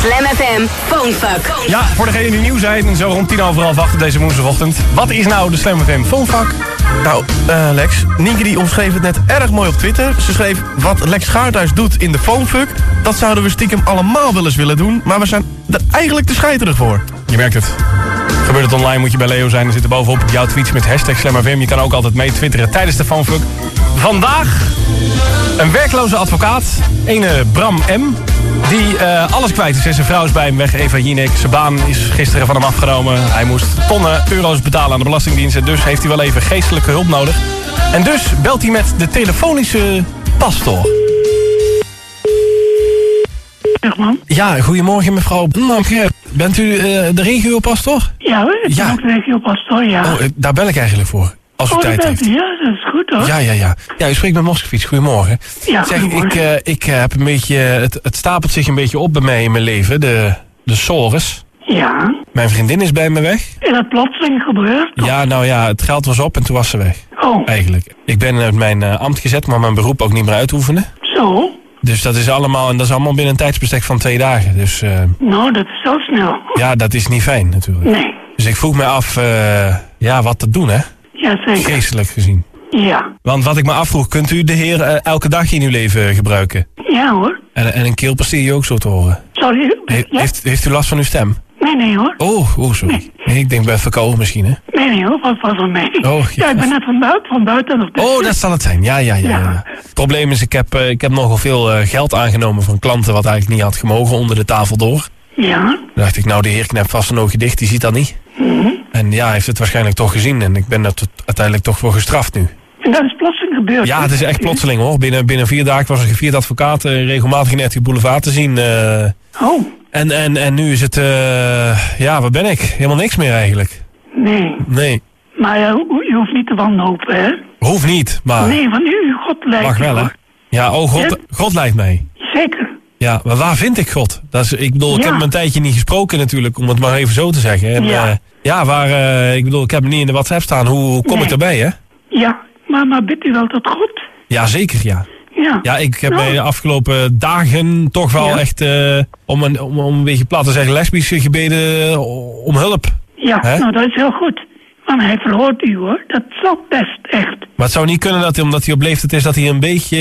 Slam FM Phonefuck. Ja, voor degene die nieuw zijn, zo rond tien over half acht deze woensdagochtend. Wat is nou de Slam FM Phonefuck? Nou, eh, Lex, Nienke die omschreef het net erg mooi op Twitter. Ze schreef, wat Lex Gaarthuis doet in de phonefuck... dat zouden we stiekem allemaal wel eens willen doen... maar we zijn er eigenlijk te scheiterig voor. Je merkt het. Gebeurt het online, moet je bij Leo zijn. Er zitten bovenop jouw tweets met hashtag SlamFM. Je kan ook altijd mee twitteren tijdens de Phonefuck. Vandaag een werkloze advocaat, ene Bram M. Die eh, alles kwijt is. Zijn vrouw is bij hem weg, Eva Jinek. Zijn baan is gisteren van hem afgenomen. Hij moest tonnen euro's betalen aan de Belastingdienst. En dus heeft hij wel even geestelijke hulp nodig. En dus belt hij met de telefonische pastor. Ja, goedemorgen mevrouw. Bent u eh, de regiopastor? Ja hoor, ik ben Ja. ook de regiopastor, ja. Oh, eh, daar bel ik eigenlijk voor. Als u Oh, tijd bent heeft. ja, dat is goed hoor. Ja, ja, ja. Ja, u spreekt met Moskefiets. Goedemorgen. Ja, zeg, ik, eh, ik eh, heb een beetje... Het, het stapelt zich een beetje op bij mij in mijn leven. De, de sores. Ja, Mijn vriendin is bij me weg. is dat plotseling gebeurd? Ja, nou ja, het geld was op en toen was ze weg. Oh, Eigenlijk. Ik ben uit mijn eh, ambt gezet, maar mijn beroep ook niet meer uitoefenen. zo. Dus dat is allemaal, en dat is allemaal binnen een tijdsbestek van twee dagen. Dus eh, Nou, dat is zo snel. ja, dat is niet fijn natuurlijk. Nee, Dus ik vroeg me af, eh, ja, wat te doen hè, ja zeker. geestelijk gezien. Ja, Want wat ik me afvroeg, kunt u de Heer eh, elke dag in uw leven gebruiken? ja hoor. En, en een keelpastier ook zo te horen. Sorry, He- ja? heeft, heeft u last van uw stem? Nee, nee hoor. Oh, oh sorry. Nee, ik denk bij verkouden misschien, hè? Nee, nee hoor, wat was er mee? Oh, ja. ja. ik ben net van buiten, van buiten nog dus. Oh, dat zal het zijn. Ja, ja, ja. ja. Ja. ja. Het probleem is, ik heb, eh, ik heb nogal veel eh, geld aangenomen van klanten... wat eigenlijk niet had gemogen onder de tafel door. Ja, Dan dacht ik, nou, de heer knept vast een oogje dicht, die ziet dat niet. Mhm. En ja, hij heeft het waarschijnlijk toch gezien. En ik ben er tot- uiteindelijk toch voor gestraft nu. en dat is plotseling gebeurd. Ja, het is echt plotseling hoor. Binnen, binnen vier dagen was er gevierd advocaat eh, regelmatig in RTL Boulevard te zien. eh. Oh, en, en, en nu is het, eh, ja, waar ben ik? Helemaal niks meer eigenlijk. nee. Nee, Maar u hoeft niet te wanhopen, hè? hoeft niet, maar Nee, want u, God lijkt mag wel hè. Ja, oh, God? God leidt mij. Zeker. Ja, maar waar vind ik God? Dat is, ik bedoel, ik Ja. heb hem een tijdje niet gesproken natuurlijk, om het maar even zo te zeggen. En, Ja. Ja. waar, eh, ik bedoel, ik heb hem niet in de WhatsApp staan. Hoe, hoe kom ik erbij, hè? Ja, maar, maar bidt u wel tot God? Ja, zeker, ja. Ja. Ja, ik heb Nou. de afgelopen dagen toch wel Ja. echt, eh, om, een, om, om een beetje plat te zeggen, lesbisch gebeden eh, om hulp. Ja, nou dat is heel goed. Want hij verhoort u hoor. Dat zal best echt. Maar het zou niet kunnen dat hij, omdat hij op leeftijd is, dat hij een beetje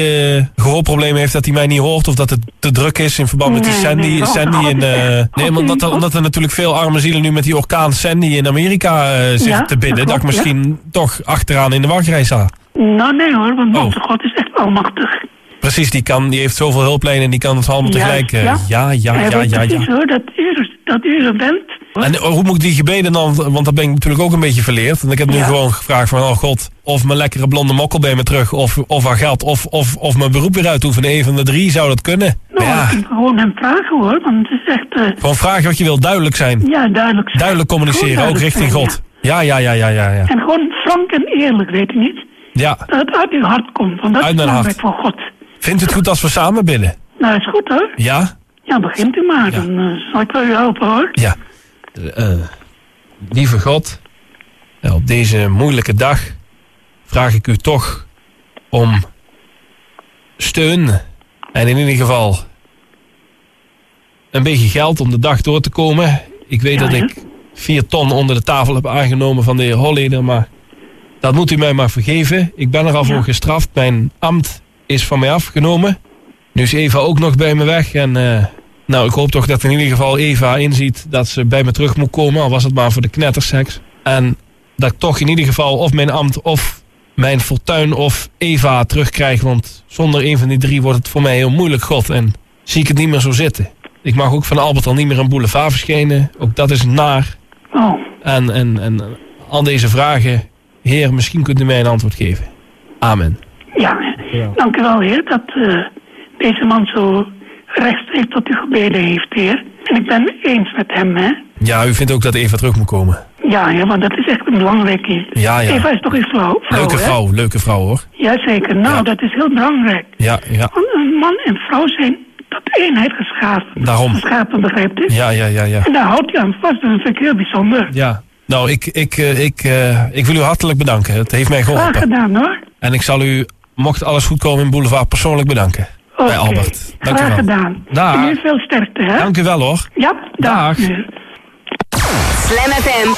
eh, gehoorproblemen heeft, dat hij mij niet hoort. Of dat het te druk is in verband met die Nee, Sandy. nee, Sandy God in, eh, nee, omdat, er- omdat er natuurlijk veel arme zielen nu met die orkaan Sandy in Amerika eh, zitten Ja, te bidden. dat Dat, ik ja. misschien toch achteraan in de wachtrij sta. Nou nee hoor, want Oh. onze God is echt almachtig. Precies, die, kan, die heeft zoveel hulplijnen en die kan het allemaal tegelijk. ja, ja, ja, ja, precies ja. hoor, dat u, dat u er bent. En eh, hoe moet ik die gebeden dan, want dat ben ik natuurlijk ook een beetje verleerd. Want ik heb nu Ja. gewoon gevraagd van, oh god, of mijn lekkere blonde mokkel bij me terug, of, of haar geld, of, of, of mijn beroep weer uitoefenen. Een van de drie zou dat kunnen. Nou, ja, ik gewoon hem vragen hoor, want het is echt, eh, gewoon vragen wat je wil, duidelijk zijn. ja, duidelijk zijn. Duidelijk communiceren, ook richting zijn, God. Ja, ja, ja, ja, ja, ja. En gewoon frank en eerlijk, weet u niet? Ja, Dat het uit uw hart komt, want dat Uit is belangrijk voor God. vindt u het goed als we samen bidden? Nou, is goed hoor. Ja? Ja, begint u maar, dan eh, zal ik wel u helpen hoor. Ja. Eh, lieve God, eh, op deze moeilijke dag vraag ik u toch om steun. En in ieder geval een beetje geld om de dag door te komen. Ik weet Ja, dat ik vier ton onder de tafel heb aangenomen van de heer Holleder, maar dat moet u mij maar vergeven. Ik ben er al Ja. voor gestraft. Mijn ambt is van mij afgenomen. Nu is Eva ook nog bij me weg. En eh, nou, ik hoop toch dat in ieder geval Eva inziet dat ze bij me terug moet komen. Al was het maar voor de knetterseks. En dat ik toch in ieder geval of mijn ambt of mijn fortuin of Eva terugkrijg. Want zonder een van die drie wordt het voor mij heel moeilijk, God. En zie ik het niet meer zo zitten. Ik mag ook van Albert al niet meer aan Boulevard verschijnen. Ook dat is naar. Oh, En, en, en al deze vragen, Heer, misschien kunt u mij een antwoord geven. Amen. ja. Ja. Dank u wel, heer, dat eh, deze man zo rechtstreeks tot u gebeden heeft, heer. En ik ben eens met hem, hè. Ja, u vindt ook dat Eva terug moet komen. Ja, ja, want dat is echt een belangrijk iets. Ja, ja. Eva is toch uw vrouw? vrouw Leuke hè? vrouw, leuke vrouw hoor. Jazeker, nou, Ja. dat is heel belangrijk. Ja, ja, Want een man en vrouw zijn tot eenheid geschapen. Daarom. Geschapen, begrijpt u? ja, ja, ja, ja. En daar houdt hij aan vast, dat vind ik heel bijzonder. Ja, nou, ik, ik, eh, ik, eh, ik wil u hartelijk bedanken. Het heeft mij Graag geholpen. gedaan, hoor. En ik zal u, mocht alles goed komen in Boulevard, persoonlijk bedanken. Oké, Albert. Dank u Graag wel. gedaan. Dag. En nu veel sterkte, hè? Dank u wel hoor. Ja, dag. Dag. Slam FM.